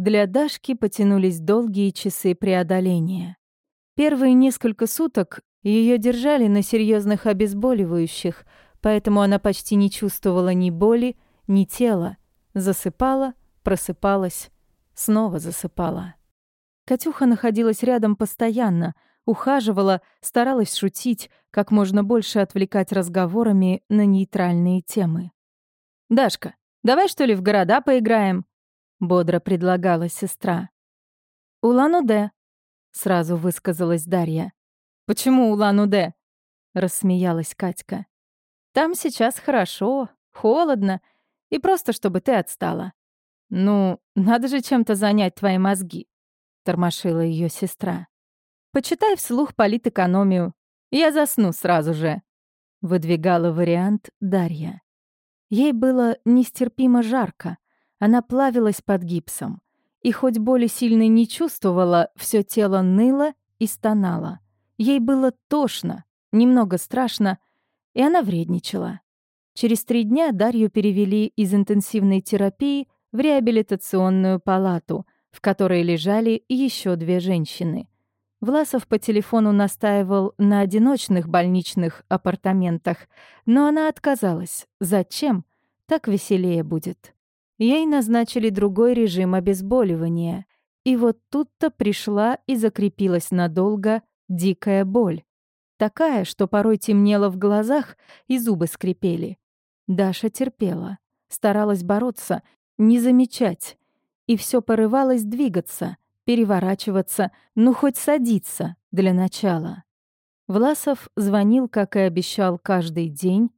Для Дашки потянулись долгие часы преодоления. Первые несколько суток ее держали на серьезных обезболивающих, поэтому она почти не чувствовала ни боли, ни тела. Засыпала, просыпалась, снова засыпала. Катюха находилась рядом постоянно, ухаживала, старалась шутить, как можно больше отвлекать разговорами на нейтральные темы. «Дашка, давай что ли в города поиграем?» — бодро предлагала сестра. «Улан-Удэ», — сразу высказалась Дарья. «Почему Улан-Удэ?» — рассмеялась Катька. «Там сейчас хорошо, холодно, и просто чтобы ты отстала». «Ну, надо же чем-то занять твои мозги», — тормошила ее сестра. «Почитай вслух политэкономию. Я засну сразу же», — выдвигала вариант Дарья. Ей было нестерпимо жарко. Она плавилась под гипсом. И хоть боли сильной не чувствовала, все тело ныло и стонало. Ей было тошно, немного страшно, и она вредничала. Через три дня Дарью перевели из интенсивной терапии в реабилитационную палату, в которой лежали еще две женщины. Власов по телефону настаивал на одиночных больничных апартаментах, но она отказалась. Зачем? Так веселее будет. Ей назначили другой режим обезболивания. И вот тут-то пришла и закрепилась надолго дикая боль. Такая, что порой темнело в глазах и зубы скрипели. Даша терпела, старалась бороться, не замечать. И все порывалось двигаться, переворачиваться, ну хоть садиться для начала. Власов звонил, как и обещал, каждый день,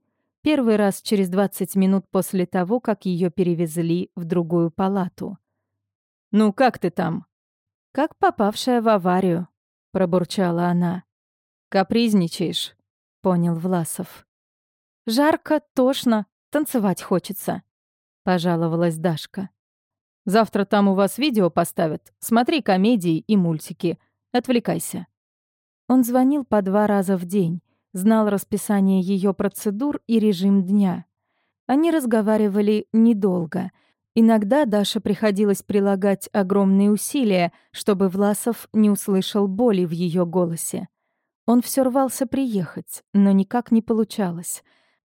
первый раз через 20 минут после того, как ее перевезли в другую палату. «Ну, как ты там?» «Как попавшая в аварию», — пробурчала она. «Капризничаешь», — понял Власов. «Жарко, тошно, танцевать хочется», — пожаловалась Дашка. Завтра там у вас видео поставят. Смотри комедии и мультики. Отвлекайся». Он звонил по два раза в день, знал расписание ее процедур и режим дня. Они разговаривали недолго. Иногда Даше приходилось прилагать огромные усилия, чтобы Власов не услышал боли в ее голосе. Он все рвался приехать, но никак не получалось.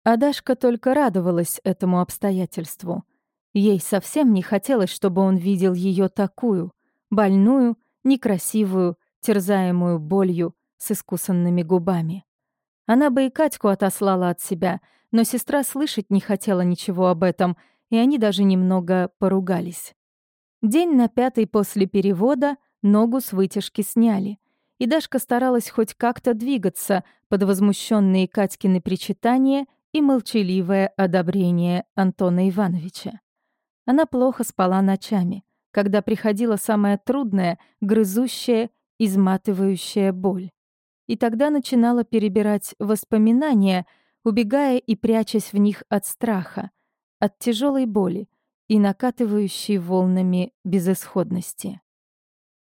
А Дашка только радовалась этому обстоятельству — Ей совсем не хотелось, чтобы он видел ее такую, больную, некрасивую, терзаемую болью, с искусанными губами. Она бы и Катьку отослала от себя, но сестра слышать не хотела ничего об этом, и они даже немного поругались. День на пятый после перевода ногу с вытяжки сняли, и Дашка старалась хоть как-то двигаться под возмущенные Катькины причитания и молчаливое одобрение Антона Ивановича. Она плохо спала ночами, когда приходила самая трудная, грызущая, изматывающая боль. И тогда начинала перебирать воспоминания, убегая и прячась в них от страха, от тяжелой боли и накатывающей волнами безысходности.